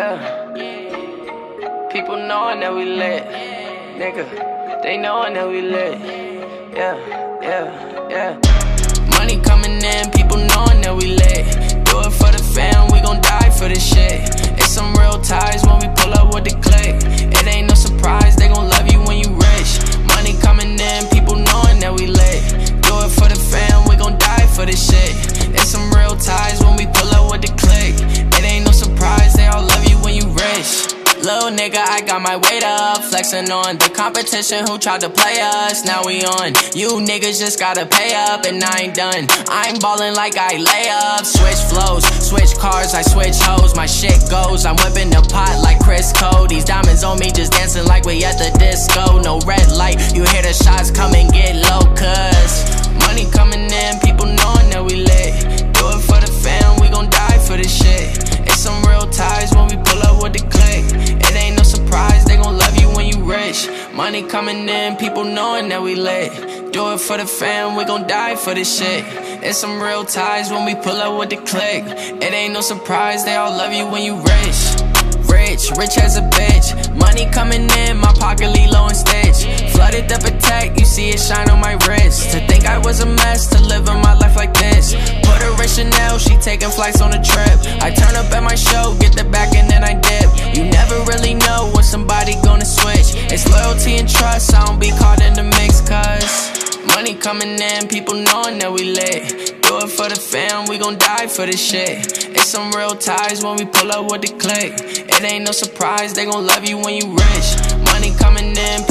Yeah. People knowing that we lit. Nigga, they knowing that we lit. Yeah, yeah, yeah. Money coming in, people knowing that Nigga, I got my weight up, flexing on the competition who tried to play us. Now we on. You niggas just gotta pay up, and I ain't done. I'm ballin' like I lay up. Switch flows, switch cars, I switch hoes. My shit goes. I'm whipping the pot like Chris Cole. These diamonds on me just dancing like we at the disco. No red light, you hear the shots come Money coming in, people knowing that we lit. Do it for the fam, we gon' die for this shit. It's some real ties when we pull up with the click. It ain't no surprise, they all love you when you rich. Rich, rich as a bitch. Money coming in, my pocket Lilo and Stitch. Flooded the Patek, you see it shine on my wrist. To think I was a mess, to live in my life like this. Put her in Chanel, she taking flights on a trip. I turn up at my show, get the back and then I dip. You never really know coming in, people knowing that we lit. Do it for the fam, we gon' die for this shit. It's some real ties when we pull up with the click. It ain't no surprise, they gon' love you when you rich. Money coming in,